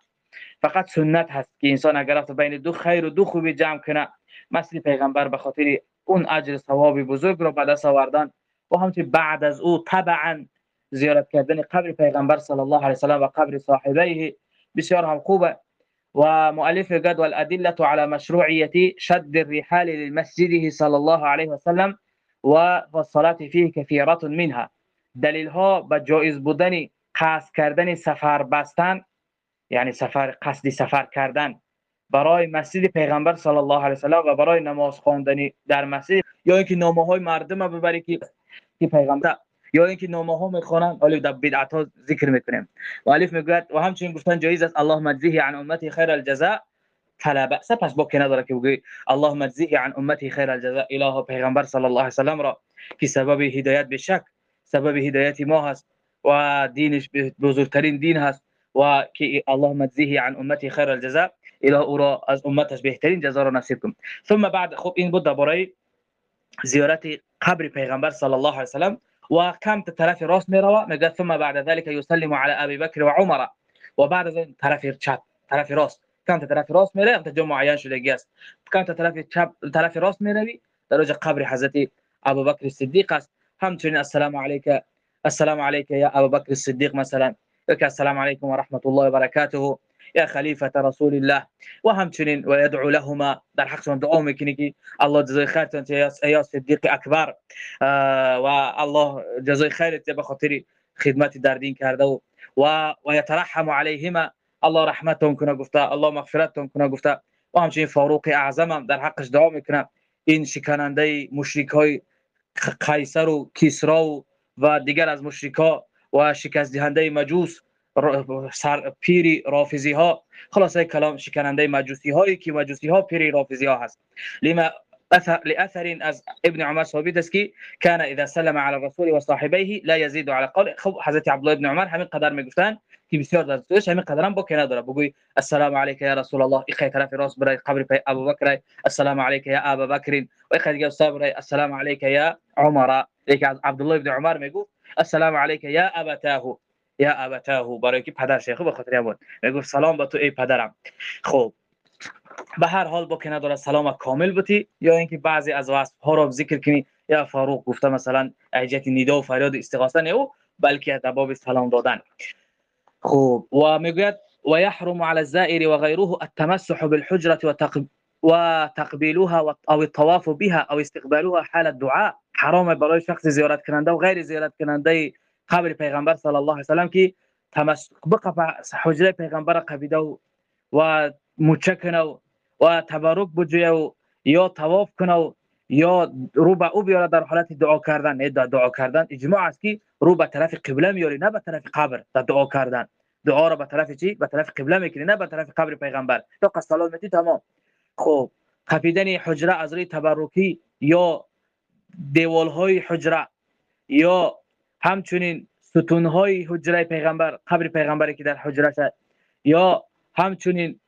S1: فقط سنت هست که انسان اگر رفت بین دو خیر و دو خوبی جمع کنه مسجد پیغمبر به خاطر اون اجر ثواب بزرگ رو به دست آوردن و همچنین بعد از او طبعا زیارت کردن قبر پیغمبر صلی الله علیه وسلم و قبر صاحبه بسیار هم خوبه. و مؤلف قد والادله على مشروعية شد الرحال للمسجد صلى الله عليه وسلم والصلاة فيه كثيرة منها. دلیل ها به جایز بودن قصد کردن سفر بستن یعنی سفر قصدی سفر کردن. برای مسجد پیغمبر صلی الله علیه وسلم و برای نماز خواندن در مسجد یا اینکه نامه های مردم ببری که پیغمبر یا اینکه نامه ها می‌خوانن ولی در بدعت ها ذکر می‌کنیم. و الف می‌گوید و همچنین گفتن جایز است اللهم اجزه عن امتی خیر الجزاء فلا باس پس با که نداره که بگی اللهم اجزه عن امتی خیر الجزاء اله پیغمبر صلی الله علیه وسلم را که سبب هدایت به شک سبب هدایت ما هست و دینش بزرگترین دین هست و که اللهم اجزه عن امتی خیر الجزاء اله او را از امتش بهترین جزا را نصیب کن. ثم بعد خب این بود برای زیارت قبر پیغمبر صلی الله علیه و وكم تتلافي راس ميروا. ثم بعد ذلك يسلم على أبي بكر وعمر. وبعد ذلك تلافي تشاب تلافي راس. كانت تلافي راس ميروا؟ تجمع عيان شو كانت تلافي تشاب تلافي راس ميروي درجة قبر حزتي أبو بكر الصديق. هم تشين السلام عليك. السلام عليك يا أبو بكر الصديق مثلا. السلام عليكم ورحمة الله وبركاته. يا خليفة رسول الله. وهمتنين ويدعو لهما. در حق سون دعو مكنيكي الله جزي خير تنت يا صديق أكبر. آه والله جزي خير تبا خطري خدمتي در دين كردو و ويترحم عليهما. الله رحمتهم كنا قفتا. الله مغفرتهم كنا قفتا. وهمچنین فاروق اعظم در حقش دعا میکنم این شکننده مشرک های قیصر و کسرا و, و دیگر از مشرکا و شکست دهنده مجوس سر پیری رافضی ها. خلاصه کلام شکننده مجوسی هایی که مجوسی ها پیری رافضی ها هست. لما اثر لاثر از ابن عمر ثابت است که کان اذا سلم على الرسول و صاحبه لا يزيد على قول. خب حضرت عبد الله ابن عمر همین قدر می‌گفتن که بسیار در سوش همین قدر هم با که بگوی السلام علیک یا رسول الله. اخی طرف راست برای قبر پی ابو بکر. السلام علیک یا ابا بکر. و اخی دیگه صبر السلام علیک یا عمر. یک از عبد الله ابن عمر می‌گفت السلام علیک یا ابتاه. یا ابتاه برای که پدر شیخ به خاطر بود. می‌گفت سلام به تو ای پدرم. خب به هر حال با که نداره سلام کامل بودی. یا اینکه بعضی از وصف ها رو ذکر کنی. یا فاروق گفته مثلا اجت ندا و فریاد استغاثه نه او بلکه در سلام دادن. خب و می‌گوید و يحرم على الزائر وغيره التمسح بالحجره وتقب وتقبيلها او الطواف بها او استقبالها حال الدعاء. حرام برای شخص زیارت کننده و غیر زیارت کننده قبر پیغمبر صلی الله علیه و سلم که تمسک بقى حجره پیغمبر قبیده و, و کنه و تبرک بجویه یا طواف کنه یا رو به او بیاره در حالت دعا کردن. دعا کردن. اجماع است که رو به طرف قبله میاری نه به طرف قبر در دعا کردن. دعا رو به طرف چی؟ به طرف قبله می‌کنی نه به طرف قبر پیغمبر. تو قصد میتی تمام. خب قفیدن حجره از روی تبرکی یا دیوال های حجره یا همچنین ستون های حجره پیغمبر قبر پیغمبری که در حجره یا همچنین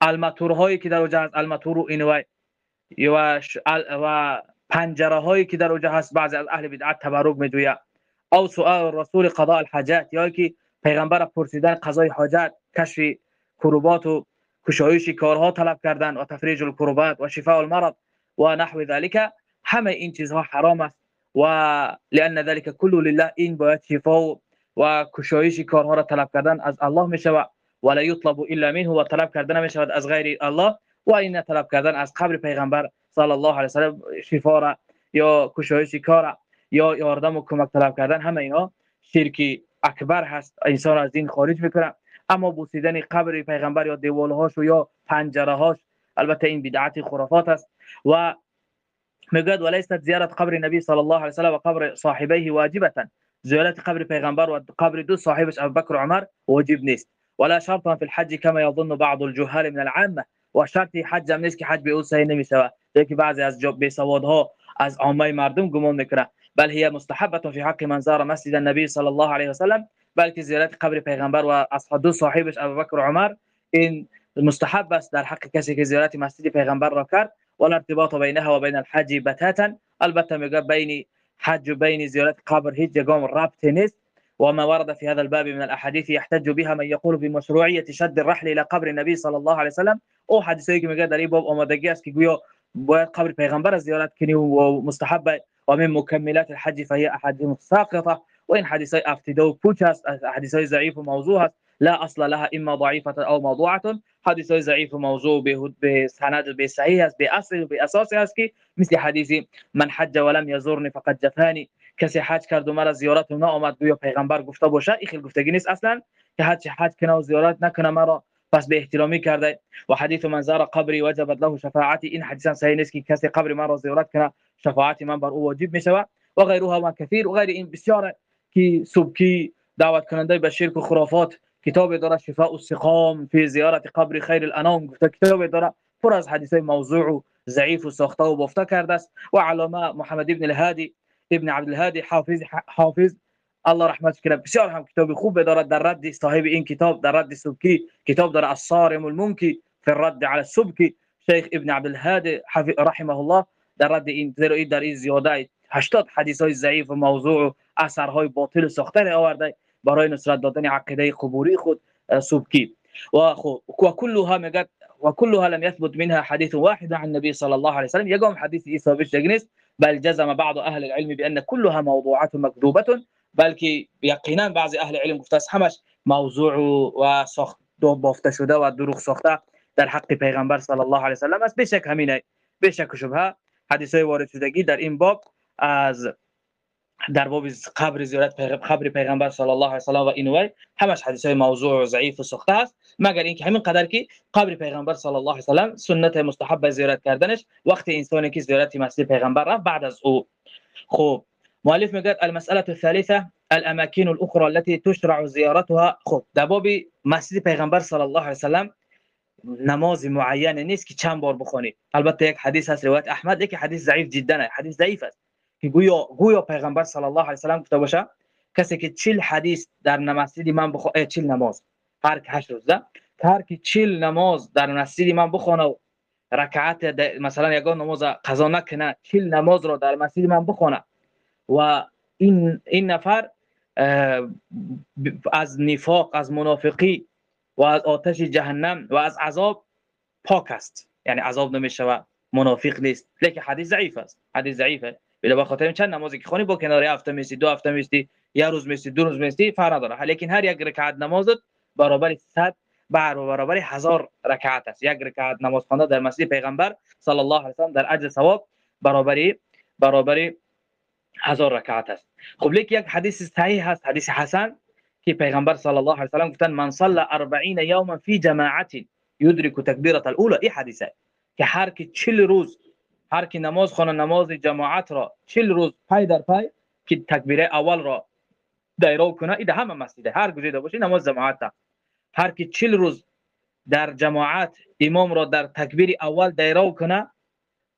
S1: الماتور هایی که در اوجه هست الماتور و اینوای و و پنجره هایی که در اوجه هست بعضی از اهل بدعت تبرک میجوید. او سؤال رسول قضاء الحاجات یا که پیغمبر پرسیدن قضای حاجت کشف کروبات و کشایش کارها طلب کردن و تفریج الکروبات و شفاء المرض و نحو ذلك همه این چیزها حرام است. و لأن ذلك كله لله این باید شفا و کشایش کارها را طلب کردن از الله می ولا يطلب إلا منه و طلب کردن از غیر الله و این طلب کردن از قبر پیغمبر صلی الله علیه و سلم شفا را یا کشایش کار یا یاردم و کمک طلب کردن همه اینا شرکی اکبر هست انسان از دین خارج میکنه. اما بوسیدن قبر پیغمبر یا دیوالهاش و یا پنجره هاش البته این بدعت خرافات است. و میگد وليست زیارت قبر نبی صلی الله علیه و سلم و قبر صاحبه واجبة. زیارت قبر پیغمبر و قبر دو صاحبش ابوبکر و عمر واجب نیست. ولا شرطا في الحج كما يظن بعض الجهال من العامة. و حج هم نیست که حج به أو صحیح نمیشه یکی بعضی از جوب ها از عامه مردم گمان میکنه. بل هي مستحبة في حق من زار مسجد النبي صلى الله عليه وسلم بلکه زیارت قبر پیغمبر و دو صاحبش ابوبکر و عمر این مستحب است در حق کسی که زیارت مسجد پیغمبر را کرد. ولا ارتباط بينها وبين الحج بتاتا. البتة بين حج بين زيارة قبر هجة قوم الراب تنس وما ورد في هذا الباب من الأحاديث يحتج بها من يقول بمشروعية شد الرحل إلى قبر النبي صلى الله عليه وسلم. أو حديثي كما قال ريبوب وما دقياس كيقويو قبر پیغمبر زيارات كني ومستحبة ومن مكملات الحج فهي أحاديث ساقطة. وإن حديث أفتدو بوتشاس أحاديثي ضعيف وموضوعها لا أصل لها إما ضعيفة أو موضوعة. حدیث ضعیف و موضوع به أساس است که مثل حدیث من حج ولم يزورني فقد جفاني کسی حج کرد و مرا زیارت نه آمد گویا پیغمبر گفته باشه این خیلی گفتگی نیست أصلا. که حج حج کنه و زیارت مرا پس به احترامی کرده. و من زار قبری وجبت له شفاعتی این حدیث صحیح نیست که کسی قبر من را زیارت کنه شفاعت من بر أو واجب میشه و غیرها و کثیر و غیر این دعوت کننده به شرک و خرافات کتاب داره شفاء السقام فی زیارت قبر خیر الأنام. گفته کتاب داره پر از حدیث موضوع و ضعیف و ساخته و کرده است. و علامه محمد ابن الهادی ابن عبد الهادی حافظ حافظ. الله رحمت کنه. بسیار هم کتاب خوب داره در رد صاحب این کتاب در رد سبکی کتاب داره الصارم المنکی فی الرد على السبکی شیخ ابن عبد الهادی رحمه الله در رد این در این زیاده 80 حدیث های ضعیف و موضوع و اثرهای باطل ساخته آورده. برای نصرت دادن عقیده قبوری خود سبکی و خب و كلها میگه و كلها لم يثبت منها حديث واحد عن النبي صلى الله عليه وسلم. يقوم حديث ثابت نیست. بل جزم بعض أهل العلم بأن كلها موضوعات مكذوبه بلکه یقینا بعضی أهل علم گفته است همش موضوع و ساخت دو بافته شده و دروغ ساخته در حق پیغمبر صلی الله علیه و سلم است. بشک همینه. بشک شبهه. حدیث های وارد شدگی در این باب از در باب قبر زیارت قبر پیغمبر صلی الله علیه و و اینوی همش حدیث های موضوع و ضعیف و ساخته است مگر اینکه همین قدر که قبر پیغمبر صلی الله علیه و سلم سنت مستحب زیارت کردنش وقتی انسانی که زیارت مسجد پیغمبر رفت بعد از او. خب مؤلف میگه المساله الثالثه الاماكن الاخرى التي تشرع زيارتها. خب در باب مسجد پیغمبر صلی الله علیه و سلم نماز معین نیست که چند بار بخونید البته یک حدیث هست روایت احمد یک حدیث ضعیف جدا حدیث ضعیف است. که گویا گویا پیغمبر صلی الله علیه و سلم گفته باشه کسی که 40 حدیث در مسجد من بخو 40 نماز هر 8 روز ده هر کی 40 نماز در مسجد من بخونه و رکعت مثلا یگان نماز قضا نکنه 40 نماز رو در مسجد من بخونه. و این این نفر از نفاق از منافقی و از آتش جهنم و از عذاب پاک است. یعنی عذاب نمیشه و منافق نیست. لیکن حدیث ضعیف است. حدیث ضعیفه. بلا بخاطر چند نمازی که خونی با کنار هفته میستی دو هفته میستی یه روز میستی دو روز میستی فرق نداره. لیکن هر یک رکعت نمازت برابر 100 بر برابر هزار رکعت است. یک رکعت نماز خوانده در مسجد پیغمبر صلی الله علیه و در اجر ثواب برابر برابر هزار رکعت است. خب لیک یک حدیث صحیح هست حدیث حسن که پیغمبر صلی الله علیه و سلم گفتن من صلى 40 یوما فی جماعت یدرک تکبیره الاولى این حدیثه که هر کی 40 روز هر کی نماز خونه نماز جماعت را 40 روز پای در پای که تکبیره اول را دایره کنه این همه مسجد هر گزیده باشه نماز جماعت هر کی 40 روز در جماعت امام را در تکبیر اول دایره کنه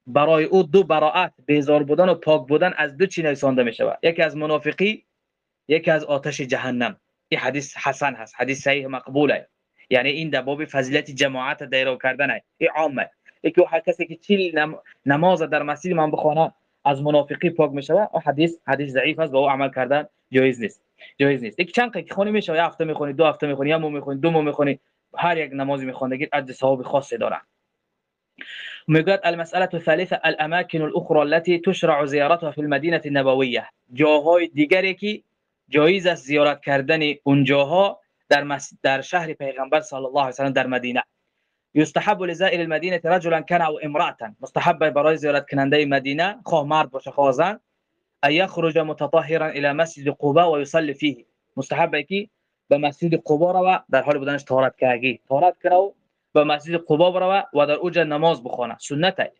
S1: برای او دو براءت بیزار بودن و پاک بودن از دو چیز نویسنده می شود یکی از منافقی یکی از آتش جهنم. این حدیث حسن هست حدیث صحیح مقبوله یعنی این در باب فضیلت جماعت دایره کردن این عامه. یکی هر کسی که چیل نماز در مسجد من بخونه از منافقی پاک میشه و حدیث حدیث ضعیف است با او عمل کردن جایز نیست. جایز نیست. یک چند که خونی میشه یا هفته می‌خونی دو هفته می‌خونی یا مو می‌خونی دو مو می‌خونی هر یک نمازی میخوندگی اجر ثواب خاصی داره. می‌گوید المساله الثالثه الاماكن الاخرى التي تشرع زيارتها في المدينه النبويه جاهای دیگری که جایز است زیارت کردن اونجاها در در شهر پیغمبر صلی الله علیه و در مدینه. يستحب لزائر المدينة رجلا كان أو امرأة. مستحب برای زیارت کننده مدینه خواه مرد باشه خواه زن أن يخرج متطهرا إلى مسجد قباء ويصلي فيه. مستحب کی به مسجد قباء رو در حال بودنش طهارت کردگی طهارت کنه و به مسجد قباء رو و در اوج نماز بخونه سنت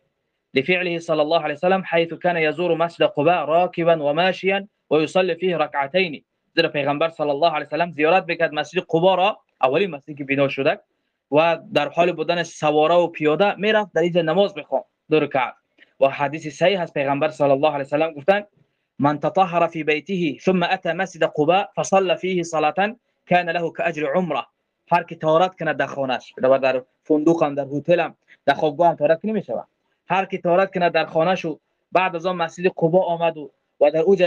S1: لفعله صلى الله عليه وسلم حيث كان يزور مسجد قباء راكبا وماشيا ويصلي فيه ركعتين. زیرا پیغمبر صلی الله علیه و سلم زیارت بکرد مسجد قباء را. اولین مسجدی که و در حال بودن سواره و پیاده می‌رفت. در اینجا نماز بخوان دو رکعت. و حدیث صحیح از پیغمبر صلی الله علیه و سلم گفتن من تطهر في بيته ثم اتى مسجد قباء فصلى فيه صلاه كان له كاجر عمره. هر کی طهارت کنه در خانهش در فندق هم در هتل هم در خوابگاه هم طهارت نمیشه هر کی طهارت کنه در خانهش و بعد از آن مسجد قباء آمد و در اوج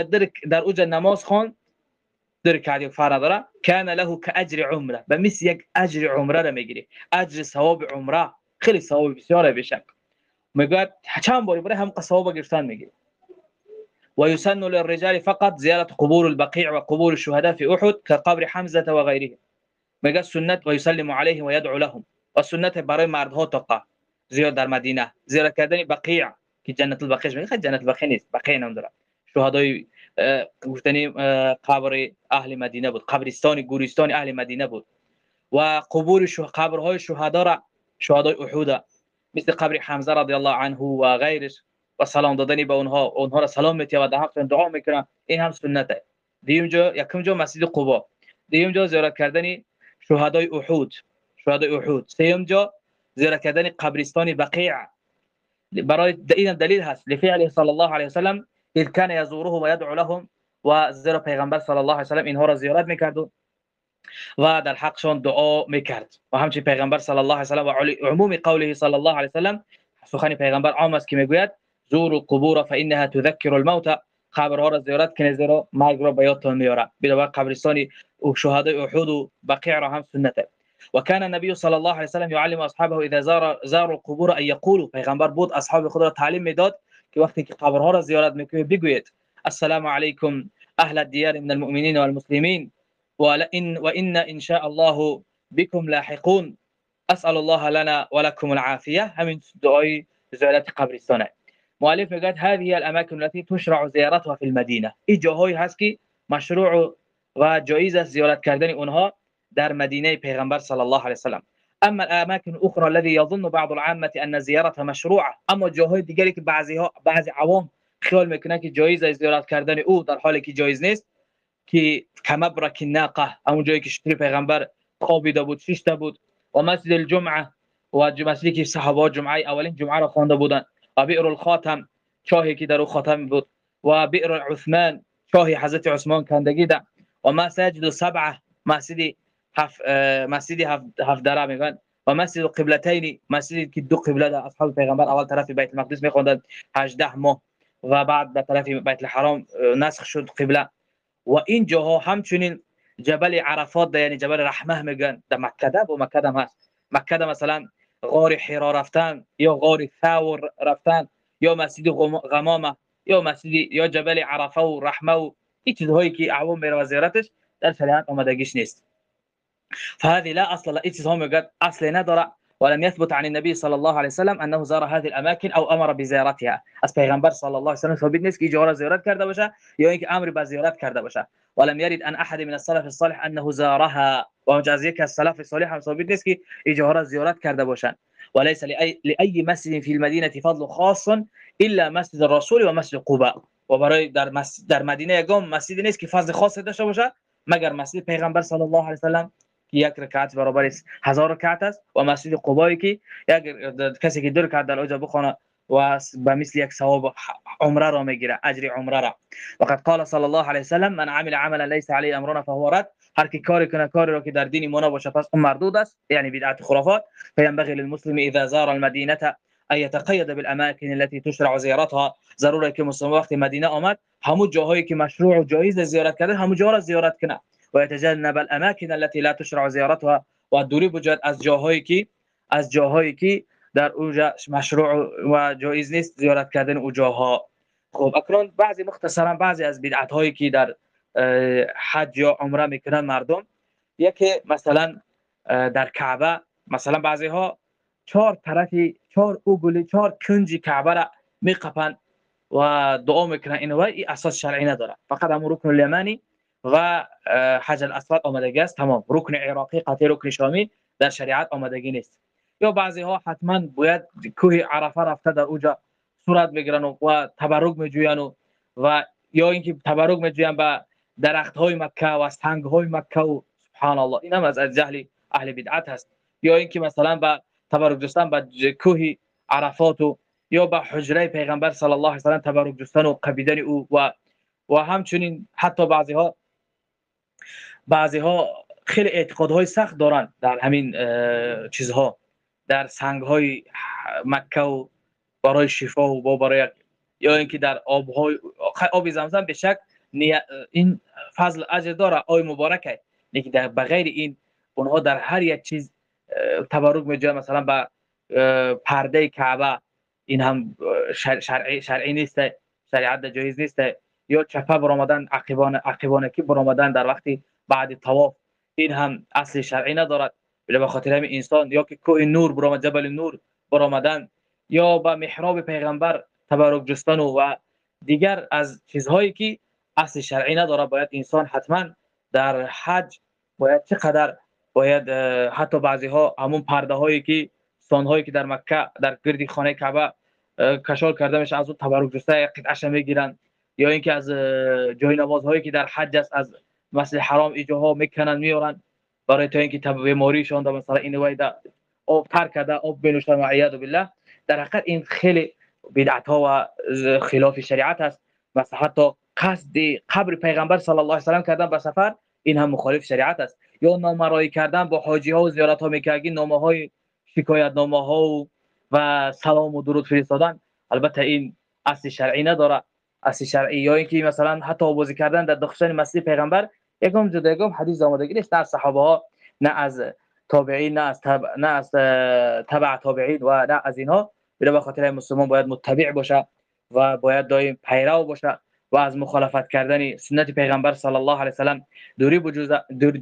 S1: در اوج نماز خوان در کردی فرا داره کان له كأجر عمرة. به مثل أجر عمرة را میگیری أجر ثواب عمرة. خیلی ثواب بسیار بشه میگه چند باری بره هم ثواب گرفتن میگیری ويسن للرجال فقط زيارة قبور البقيع وقبور الشهداء في أحد كقبر حمزة وغيرهم میگه سنت و یسلم علیه و یدعو لهم و سنت برای مردها تقا زیاد در مدینه زیارت کردن بقیع که جنت البقیع میگه جنت البقیع نیست بقیع نام شهدای گفتنی قبر اهل مدینه بود. قبرستان گورستان اهل مدینه بود. و قبور شو قبرهای شهدا را شهدای احد مثل قبر حمزه رضی الله عنه و غیرش. و سلام دادنی به اونها اونها را سلام میتیه و در حق دعا می‌کنن. این هم سنته. دیوم جا یکم جا مسجد قبا. دیوم جا زیارت کردن شهدای احد شهدای احد سوم جا زیارت کردن قبرستان بقیع. برای این دلیل هست. لفعله صلی الله علیه وسلم إذ كان يزورهم ويدعو لهم و پیغمبر صلی الله علیه و سلم اینها را زیارت میکرد و در حقشان دعا میکرد. و همچنین پیغمبر صلی الله علیه و سلم و عموم قوله صلی الله علیه و سلم سخن پیغمبر عام است که میگوید زور القبور فإنها تذكر الموت قبرها را زیارت کنید زیرا مرگ را به یادتان میاره. بنابر قبرستان شهدای احد و بقیع را هم سنته وكان النبي صلى الله عليه وسلم يعلم اصحابه اذا زار زاروا القبور ان يقولوا پیغمبر بود اصحاب خود را تعلیم میداد. که وقتی که قبرها را زیارت میکنید السلام علیکم أهل الديار من المؤمنين والمسلمين. وان وإن إن شاء الله بكم لاحقون. أسأل الله لنا ولكم العافية. همین دعای زیارت قبرستانه مؤلف میگه هذه الأماكن التي تشرع زيارتها في المدينة. این جاهایی هست که مشروع و جایز است زیارت کردن اونها در مدینه پیغمبر صلی الله علیه وسلم اما الاماكن الاخرى الذي يظن بعض العامه ان زيارتها مشروعه اما جاهای دیگری که بعضی ها بعضی عوام خیال می‌کنن که جایز زیارت کردن او در حالی که جایز نیست که کمبرک ناقه اون جایی که شتری پیغمبر خوابیده بود شیشته بود و مسجد الجمعه و مسجدی که صحابه جمعه اولین جمعه را خوانده بودند و بئر الخاتم چاهی که در او خاتم بود. و بئر عثمان چاهی حضرت عثمان کندگی ده. و مساجد سبعه مسجد هف مسجد هف, هف دره میگن و مسجد قبلتین مسجدی که دو قبله ده اصحاب پیغمبر اول طرف بیت المقدس میخوندن 18 ماه. و بعد به طرف بیت الحرام نسخ شد قبله. و این جاها همچنین جبل عرفات ده یعنی جبل رحمه میگن. در مکه ده و مکه ده هست. مکه ده مثلا غار حرا رفتن یا غار ثور رفتن یا مسجد غمامه یا مسجد یا جبل عرفه و رحمه و این چیزهایی که اعوام میره زیارتش در شریعت آمدگیش نیست. فهذه لا أصل لا اتهم قد أصل ندره ولم يثبت عن النبي صلى الله عليه وسلم أنه زار هذه الأماكن أو أمر بزيارتها. از پیغمبر صلی الله علیه و سلم ثابت نیست که جوار زیارت کرده باشه یا اینکه أمر به زیارت کرده باشه ولم يرد أن أحد من السلف الصالح أنه زارها. و جزیه که السلف الصالح هم ثابت نیست إجارة زیارت کرده باشن وليس لاي لأي مسجد في المدينة فضل خاص إلا مسجد الرسول و مسجد قباء. و در مسجد در مدینه یگام مسجدی نیست که فضل خاص داشته باشه مگر مسجد پیغمبر صلی الله علیه و سلم که یک رکعت برابر هزار رکعت است و مسجد قبایی که یک کسی که دو رکعت در اوجا بخونه و به مثل یک ثواب عمره را میگیره اجر عمره را. وقد قال صلی الله علیه و سلم من عمل عملا ليس عليه امرنا فهو رد. هر کی کاری کنه کاری را که در دین ما نباشه پس اون مردود است یعنی بدعت خرافات. فینبغي للمسلم اذا زار المدينة ان يتقيد بالاماكن التي تشرع زيارتها ضروره که مسلمان وقتی مدینه آمد همون جاهایی که مشروع و جایز زیارت کردن همون جا را زیارت کنه. و يتجنب الاماكن التي لا تشرع زيارتها و دوری بجد از جاهایی که از جاهایی که در اونجا مشروع و جایز نیست زیارت کردن او جاها. خب اکنون بعضی مختصرا بعضی از بدعت هایی که در حج یا عمره می‌کنن مردم یکی مثلا در کعبه مثلا بعضی ها چهار طرفی چهار اوگلی چهار کنجی کعبه را میقپن و دعا می‌کنن این و این اساس شرعی نداره. فقط هم رکن الیمانی و حج الاسود آمدگی است. تمام. رکن عراقی قطعی رکن شامی در شریعت آمدگی نیست. یا بعضی ها حتما باید کوه عرفه رفته در اوجا صورت بگیرن و تبرک میجوین و, و یا اینکه تبرک میجوین به درخت های مکه و سنگ های مکه و سبحان الله این هم از جهل اهل بدعت هست. یا اینکه مثلا به تبرک جستن به کوه عرفات و یا به حجره پیغمبر صلی الله علیه و سلم تبرک جستن و قبیدن او و و همچنین حتی بعضی ها بعضی ها خیلی اعتقادهای سخت دارن در همین چیزها. در سنگ های مکه و برای شفا و برای یا اینکه در آبهای آب زمزم به شک این فضل اجر داره آی مبارکه. لیکن در بغیر این اونها در هر یک چیز تبرک میجه مثلا با پرده کعبه این هم شرعی شرعی نیست شریعت جایز نیست. یا چپه برآمدن عقبان عقبان کی برآمدن در وقتی بعد طواف. این هم اصل شرعی ندارد. به خاطر همین انسان یا که کوه نور برآمد جبل نور برآمدن یا با محراب پیغمبر تبرک جستن و دیگر از چیزهایی که اصل شرعی نداره باید انسان حتما در حج باید چقدر باید حتی بعضی ها همون پرده هایی که سان هایی که در مکه در گردی خانه کعبه کشال کرده میشه از اون تبرک جسته قطعش می‌گیرن یا اینکه از جای نماز هایی که در حج است از مسجد حرام ایجاها می‌کنن میارن. برای تا اینکه تب بیماریشون در مثلا این وایدا آب تر کرده آب بنوشتن و عیاذ بالله. در حقیقت این خیلی بدعت ها و خلاف شریعت است. و حتی قصد قبر پیغمبر صلی الله علیه و کردن به سفر این هم مخالف شریعت است. یا نامرایی کردن با حاجی ها و زیارت ها می‌کردن نامه های شکایت نامه ها و, و سلام و درود فرستادن. البته این اصل شرعی نداره. اصل شرعی یا اینکه مثلا حتی آوازی کردن در داخل مسجد پیغمبر یکم جدا یکم حدیث آمدگی نیست در صحابه ها نه از تابعین نه از تبع نه از تبع تابعین و نه از اینها. به خاطر مسلمان باید متبع باشه و باید دائم پیرو باشه و از مخالفت کردن سنت پیغمبر صلی الله علیه و سلم دوری بجوز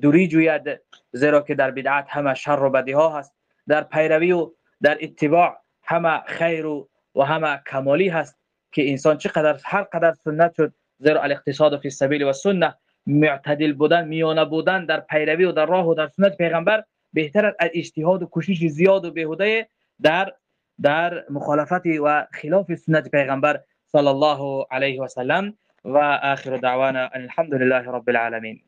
S1: دوری جوید زیرا که در بدعت همه شر و بدی ها هست. در پیروی و در اتباع همه خیر و همه کمالی هست. که انسان چقدر هر قدر سنت شد زیرا الاقتصاد فی السبیل و سنت معتدل بودن میانه بودن در پیروی و در راه و در سنت پیغمبر بهتر از اجتهاد و کوشش زیاد و بیهوده در در مخالفت و خلاف سنت پیغمبر صلى الله عليه وسلم وآخر دعوانا أن الحمد لله رب العالمين